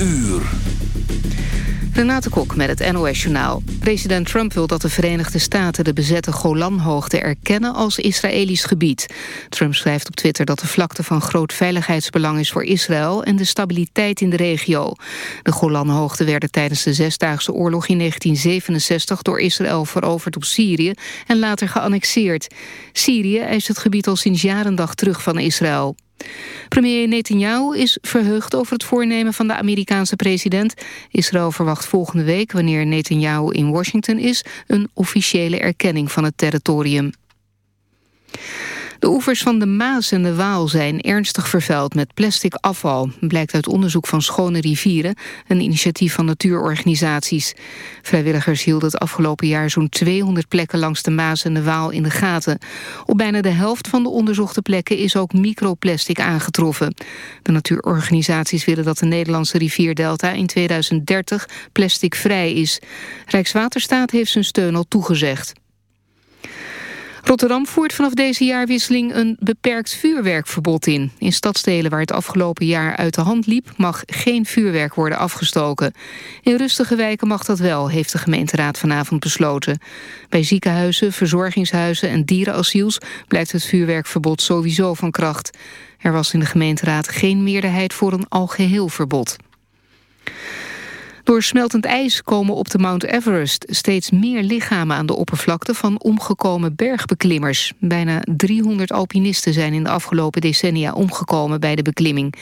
uur. Renate Kok met het NOS Journaal. President Trump wil dat de Verenigde Staten de bezette Golanhoogte erkennen als Israëlisch gebied. Trump schrijft op Twitter dat de vlakte van groot veiligheidsbelang is voor Israël en de stabiliteit in de regio. De Golanhoogte werden tijdens de Zesdaagse Oorlog in 1967 door Israël veroverd op Syrië en later geannexeerd. Syrië eist het gebied al sinds jaren dag terug van Israël. Premier Netanyahu is verheugd over het voornemen van de Amerikaanse president. Israël verwacht volgende week, wanneer Netanyahu in Washington is... een officiële erkenning van het territorium. De oevers van de Maas en de Waal zijn ernstig vervuild met plastic afval. Blijkt uit onderzoek van Schone Rivieren, een initiatief van natuurorganisaties. Vrijwilligers hielden het afgelopen jaar zo'n 200 plekken langs de Maas en de Waal in de gaten. Op bijna de helft van de onderzochte plekken is ook microplastic aangetroffen. De natuurorganisaties willen dat de Nederlandse rivierdelta in 2030 plasticvrij is. Rijkswaterstaat heeft zijn steun al toegezegd. Rotterdam voert vanaf deze jaarwisseling een beperkt vuurwerkverbod in. In stadsdelen waar het afgelopen jaar uit de hand liep... mag geen vuurwerk worden afgestoken. In rustige wijken mag dat wel, heeft de gemeenteraad vanavond besloten. Bij ziekenhuizen, verzorgingshuizen en dierenasiels... blijft het vuurwerkverbod sowieso van kracht. Er was in de gemeenteraad geen meerderheid voor een algeheel verbod. Door smeltend ijs komen op de Mount Everest steeds meer lichamen aan de oppervlakte van omgekomen bergbeklimmers. Bijna 300 alpinisten zijn in de afgelopen decennia omgekomen bij de beklimming.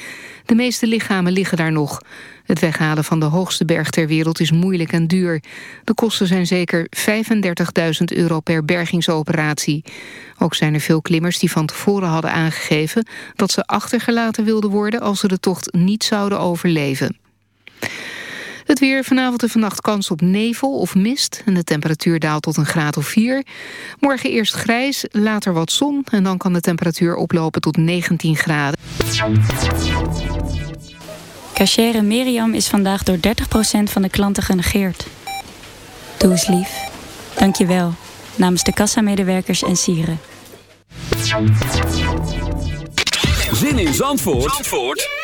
De meeste lichamen liggen daar nog. Het weghalen van de hoogste berg ter wereld is moeilijk en duur. De kosten zijn zeker 35.000 euro per bergingsoperatie. Ook zijn er veel klimmers die van tevoren hadden aangegeven... dat ze achtergelaten wilden worden als ze de tocht niet zouden overleven. Het weer vanavond en vannacht kans op nevel of mist. En de temperatuur daalt tot een graad of 4. Morgen eerst grijs, later wat zon. En dan kan de temperatuur oplopen tot 19 graden. Cachere Miriam is vandaag door 30% van de klanten genegeerd. Doe eens lief. Dank je wel. Namens de kassamedewerkers en sieren. Zin in Zandvoort? Zandvoort?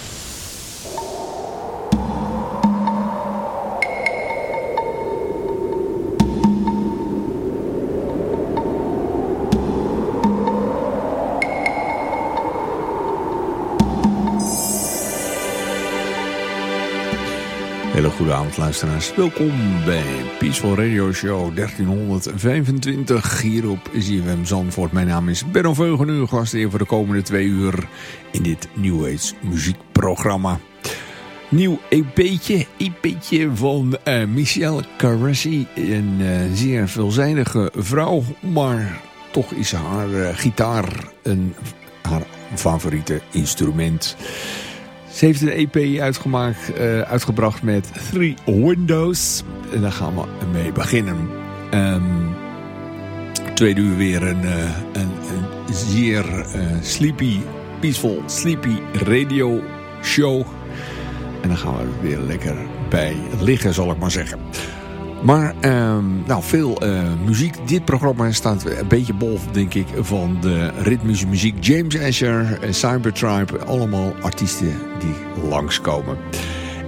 Hele goede avond luisteraars. Welkom bij Peaceful Radio Show 1325 hier op ZFM Zandvoort. Mijn naam is Benno Veugen, uw gast hier voor de komende twee uur in dit New Age muziekprogramma. Nieuw EP'tje, EP'tje van uh, Michelle Caressy. Een uh, zeer veelzijdige vrouw, maar toch is haar uh, gitaar een, haar favoriete instrument. Ze heeft een EP uitgemaakt, uh, uitgebracht met Three Windows. En daar gaan we mee beginnen. Um, tweede uur weer een, uh, een, een zeer uh, sleepy, peaceful, sleepy radio show. En dan gaan we weer lekker bij liggen, zal ik maar zeggen. Maar um, nou, veel uh, muziek. Dit programma staat een beetje bol, denk ik, van de ritmische muziek. James Asher, Cybertribe, allemaal artiesten die langskomen.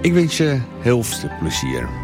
Ik wens je heel veel plezier.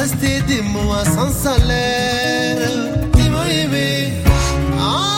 rester des mois sans salaire. Dis-moi, aimé. Ah.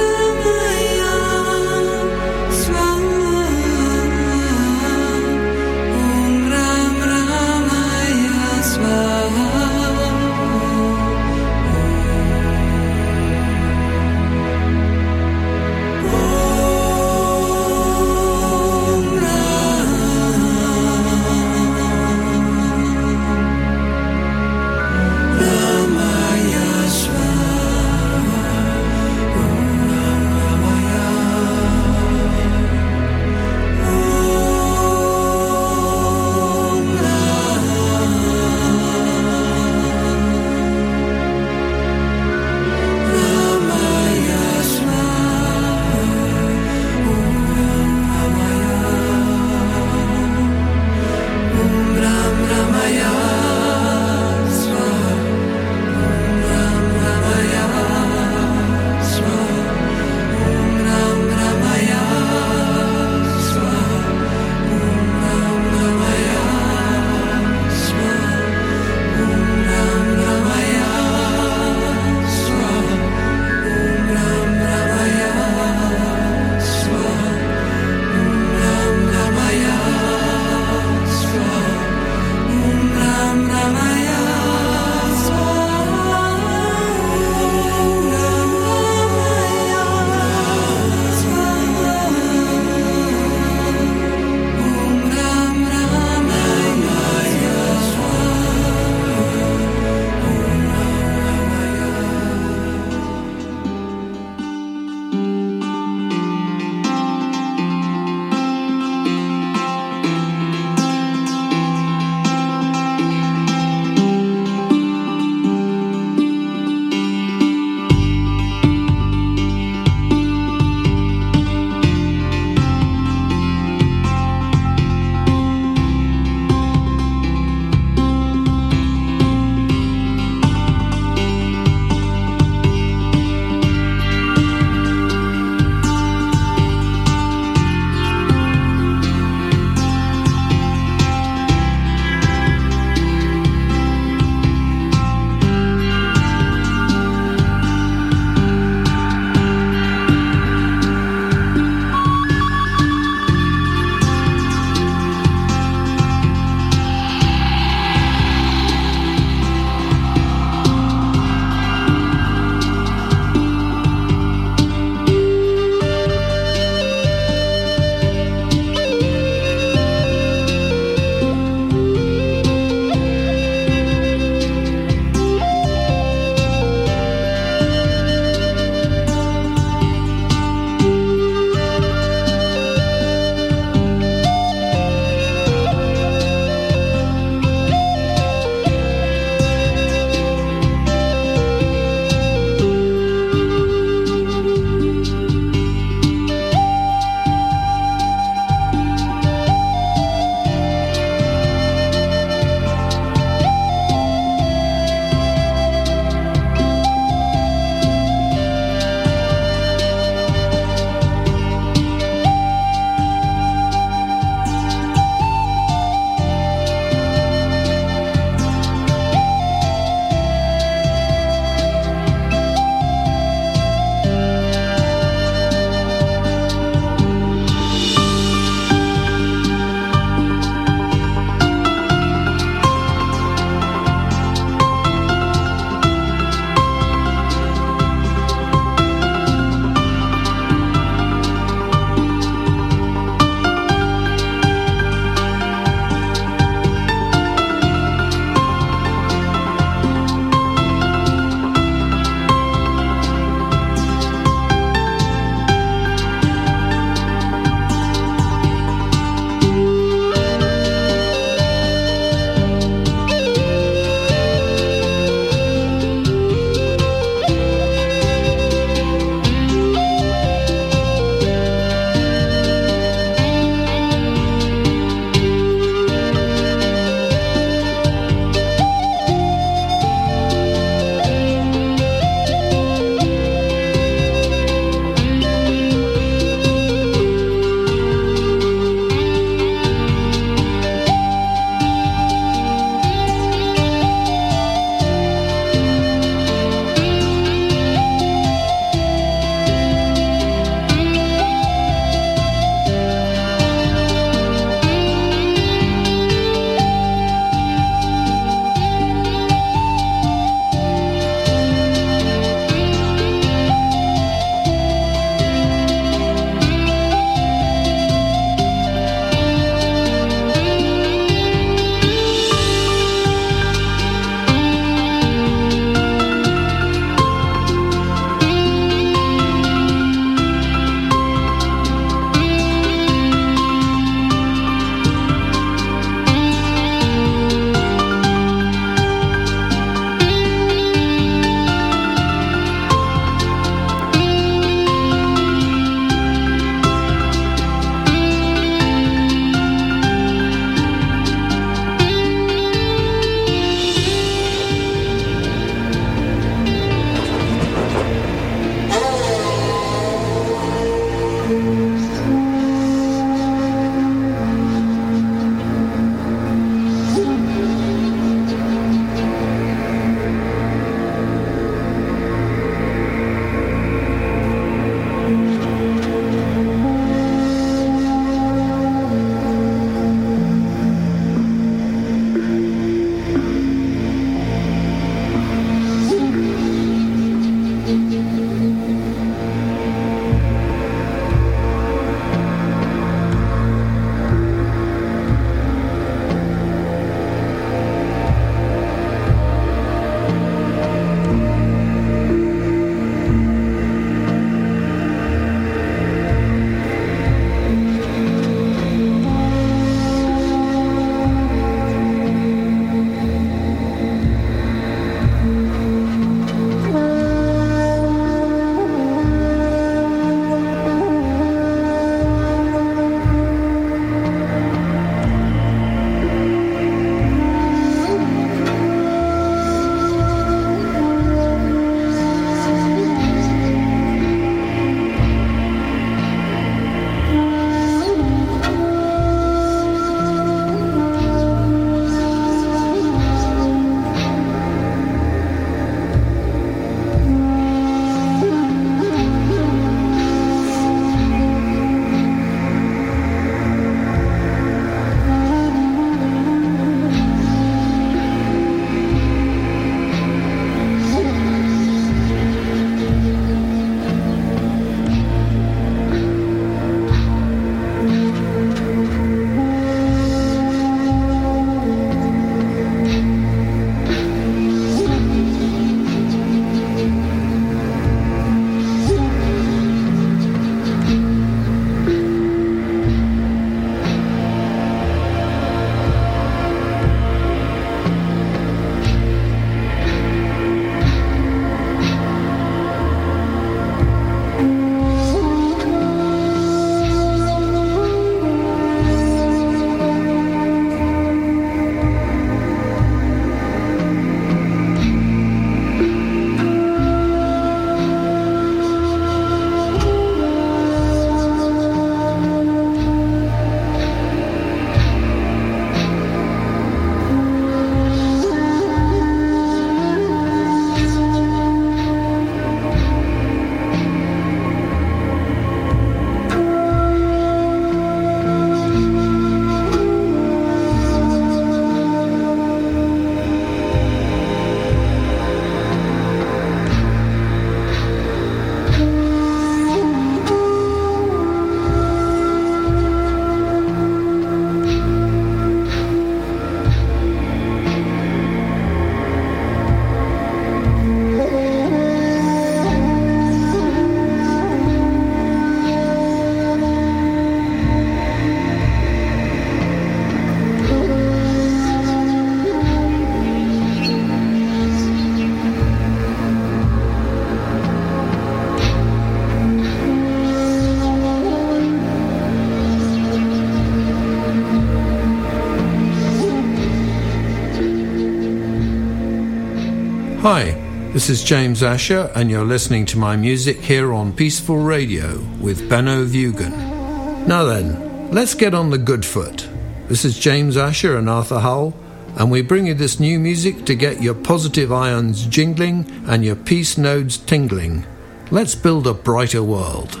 This is James Asher, and you're listening to my music here on Peaceful Radio with Benno Vugan. Now then, let's get on the good foot. This is James Asher and Arthur Hull, and we bring you this new music to get your positive ions jingling and your peace nodes tingling. Let's build a brighter world.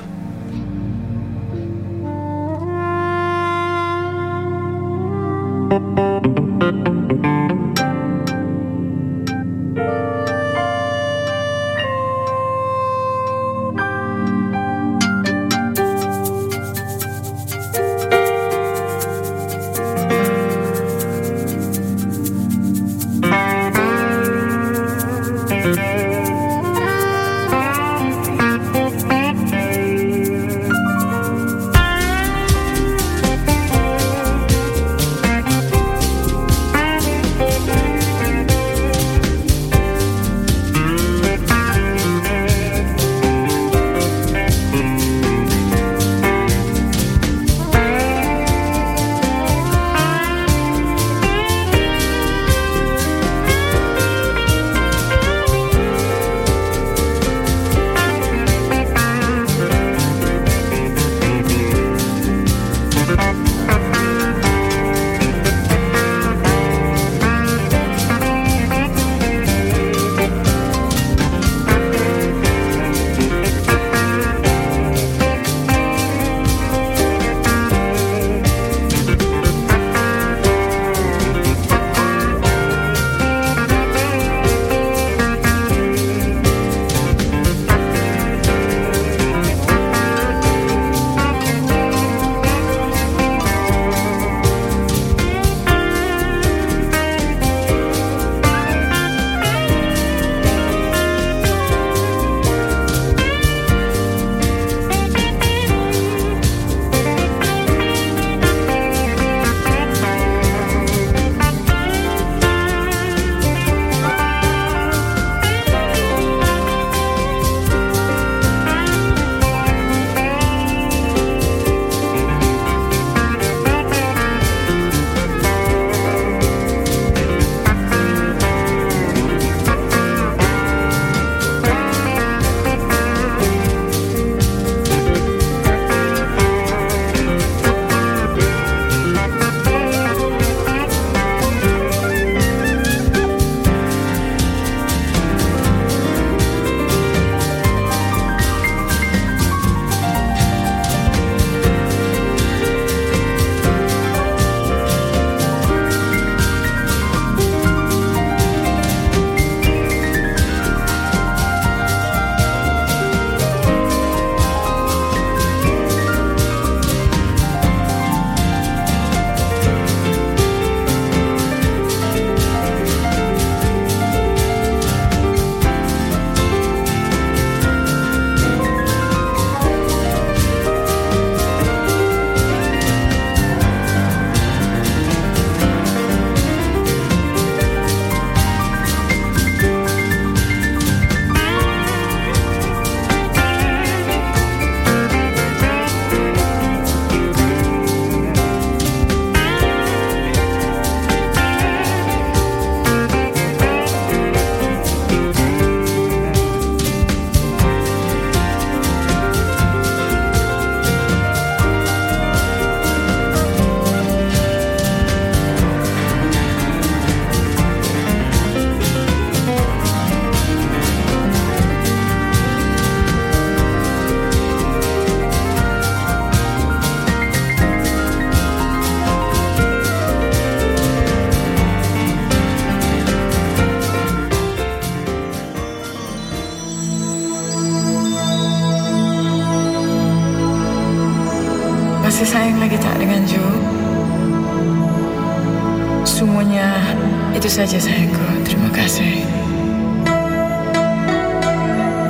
Sayangku, terima kasih.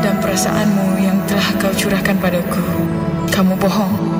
Dan perasaanmu yang telah kau curahkan padaku, kamu bohong.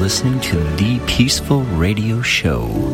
Listening to The Peaceful Radio Show.